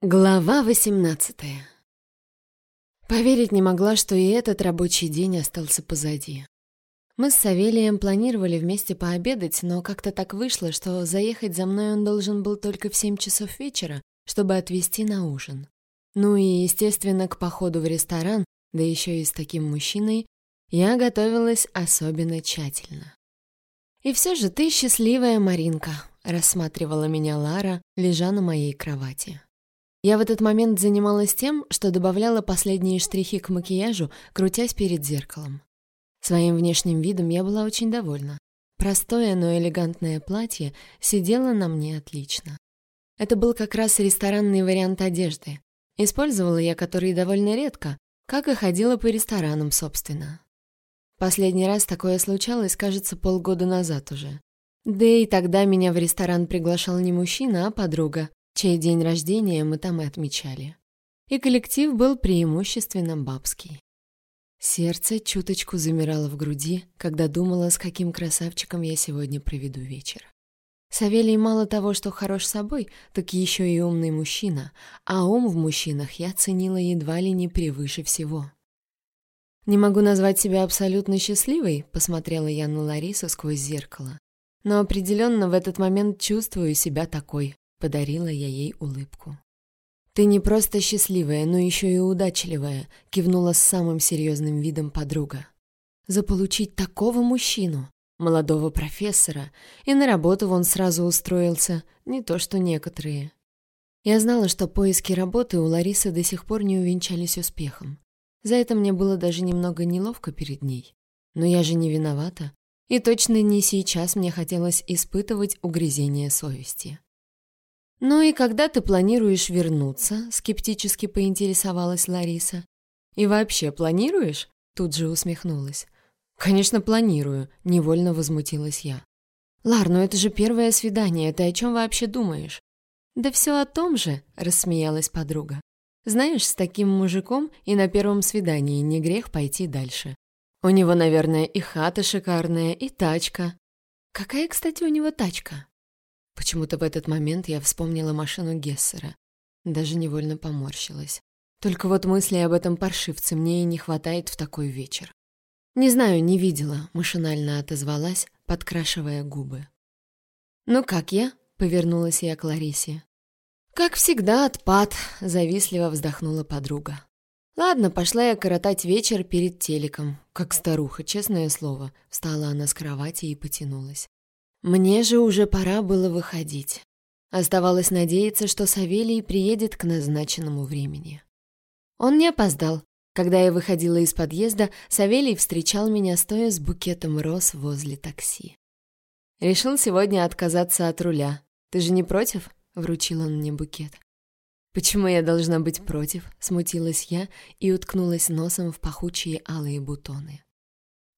Глава 18 Поверить не могла, что и этот рабочий день остался позади. Мы с Савелием планировали вместе пообедать, но как-то так вышло, что заехать за мной он должен был только в 7 часов вечера, чтобы отвезти на ужин. Ну и, естественно, к походу в ресторан, да еще и с таким мужчиной, я готовилась особенно тщательно. «И все же ты счастливая, Маринка», — рассматривала меня Лара, лежа на моей кровати. Я в этот момент занималась тем, что добавляла последние штрихи к макияжу, крутясь перед зеркалом. Своим внешним видом я была очень довольна. Простое, но элегантное платье сидело на мне отлично. Это был как раз ресторанный вариант одежды. Использовала я который довольно редко, как и ходила по ресторанам, собственно. Последний раз такое случалось, кажется, полгода назад уже. Да и тогда меня в ресторан приглашал не мужчина, а подруга, чей день рождения мы там и отмечали. И коллектив был преимущественно бабский. Сердце чуточку замирало в груди, когда думала, с каким красавчиком я сегодня проведу вечер. Савелий мало того, что хорош собой, так еще и умный мужчина, а ум в мужчинах я ценила едва ли не превыше всего. «Не могу назвать себя абсолютно счастливой», — посмотрела я на Ларису сквозь зеркало. «Но определенно в этот момент чувствую себя такой, Подарила я ей улыбку. «Ты не просто счастливая, но еще и удачливая», — кивнула с самым серьезным видом подруга. «Заполучить такого мужчину, молодого профессора, и на работу он сразу устроился, не то что некоторые». Я знала, что поиски работы у Ларисы до сих пор не увенчались успехом. За это мне было даже немного неловко перед ней. Но я же не виновата, и точно не сейчас мне хотелось испытывать угрызение совести. «Ну и когда ты планируешь вернуться?» — скептически поинтересовалась Лариса. «И вообще планируешь?» — тут же усмехнулась. «Конечно, планирую», — невольно возмутилась я. «Лар, ну это же первое свидание, ты о чем вообще думаешь?» «Да все о том же», — рассмеялась подруга. «Знаешь, с таким мужиком и на первом свидании не грех пойти дальше. У него, наверное, и хата шикарная, и тачка». «Какая, кстати, у него тачка?» Почему-то в этот момент я вспомнила машину Гессера. Даже невольно поморщилась. Только вот мысли об этом паршивце мне и не хватает в такой вечер. «Не знаю, не видела», — машинально отозвалась, подкрашивая губы. «Ну как я?» — повернулась я к Ларисе. «Как всегда, отпад», — завистливо вздохнула подруга. «Ладно, пошла я коротать вечер перед телеком, как старуха, честное слово». Встала она с кровати и потянулась. Мне же уже пора было выходить. Оставалось надеяться, что Савелий приедет к назначенному времени. Он не опоздал. Когда я выходила из подъезда, Савелий встречал меня, стоя с букетом роз возле такси. «Решил сегодня отказаться от руля. Ты же не против?» — вручил он мне букет. «Почему я должна быть против?» — смутилась я и уткнулась носом в пахучие алые бутоны.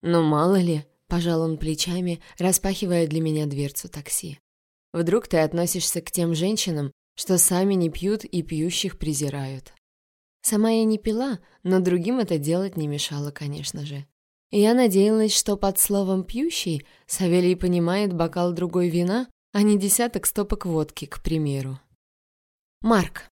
«Ну, мало ли», Пожал он плечами, распахивая для меня дверцу такси. «Вдруг ты относишься к тем женщинам, что сами не пьют и пьющих презирают?» Сама я не пила, но другим это делать не мешало, конечно же. Я надеялась, что под словом «пьющий» Савелий понимает бокал другой вина, а не десяток стопок водки, к примеру. «Марк,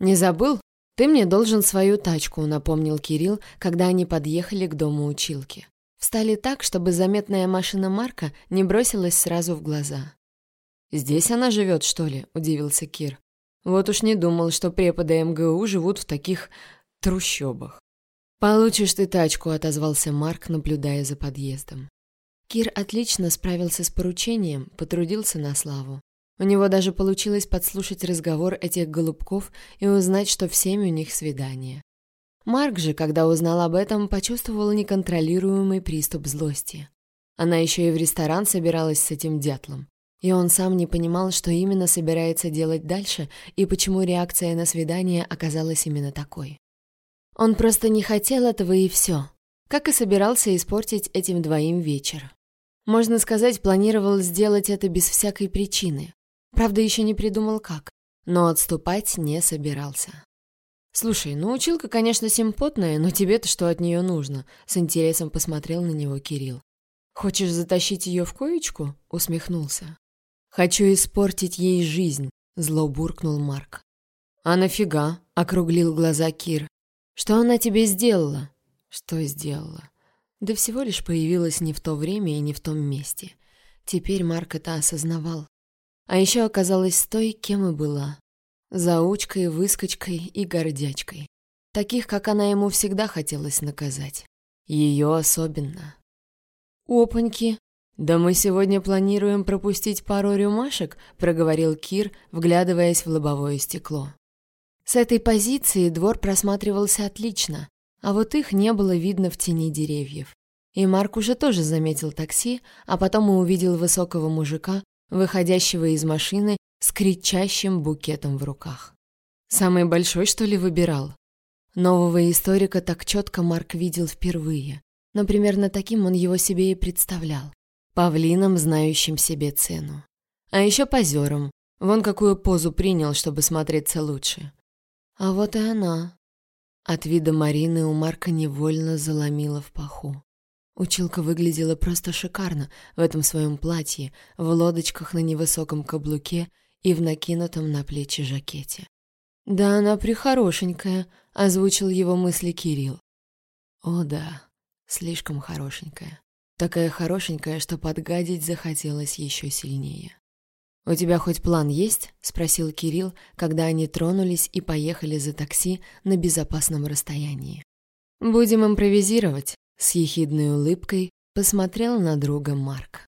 не забыл? Ты мне должен свою тачку», — напомнил Кирилл, когда они подъехали к дому училки. Встали так, чтобы заметная машина Марка не бросилась сразу в глаза. «Здесь она живет, что ли?» – удивился Кир. «Вот уж не думал, что преподы МГУ живут в таких трущобах». «Получишь ты тачку», – отозвался Марк, наблюдая за подъездом. Кир отлично справился с поручением, потрудился на славу. У него даже получилось подслушать разговор этих голубков и узнать, что всеми у них свидание. Марк же, когда узнал об этом, почувствовал неконтролируемый приступ злости. Она еще и в ресторан собиралась с этим дятлом. И он сам не понимал, что именно собирается делать дальше и почему реакция на свидание оказалась именно такой. Он просто не хотел этого и все. Как и собирался испортить этим двоим вечер. Можно сказать, планировал сделать это без всякой причины. Правда, еще не придумал как. Но отступать не собирался. «Слушай, ну училка, конечно, симпотная, но тебе-то что от нее нужно?» С интересом посмотрел на него Кирилл. «Хочешь затащить ее в коечку?» — усмехнулся. «Хочу испортить ей жизнь», — зло буркнул Марк. «А нафига?» — округлил глаза Кир. «Что она тебе сделала?» «Что сделала?» Да всего лишь появилась не в то время и не в том месте. Теперь Марк это осознавал. А еще оказалась той, кем и была. Заучкой, выскочкой и гордячкой. Таких, как она ему всегда хотелось наказать. Ее особенно. «Опаньки! Да мы сегодня планируем пропустить пару рюмашек», — проговорил Кир, вглядываясь в лобовое стекло. С этой позиции двор просматривался отлично, а вот их не было видно в тени деревьев. И Марк уже тоже заметил такси, а потом и увидел высокого мужика, выходящего из машины с кричащим букетом в руках. Самый большой, что ли, выбирал? Нового историка так четко Марк видел впервые, но примерно таким он его себе и представлял. Павлином, знающим себе цену. А еще позером. Вон какую позу принял, чтобы смотреться лучше. А вот и она. От вида Марины у Марка невольно заломило в паху. Училка выглядела просто шикарно в этом своем платье, в лодочках на невысоком каблуке и в накинутом на плечи жакете. «Да она прихорошенькая», — озвучил его мысли Кирилл. «О да, слишком хорошенькая. Такая хорошенькая, что подгадить захотелось еще сильнее». «У тебя хоть план есть?» — спросил Кирилл, когда они тронулись и поехали за такси на безопасном расстоянии. «Будем импровизировать», — с ехидной улыбкой посмотрел на друга Марк.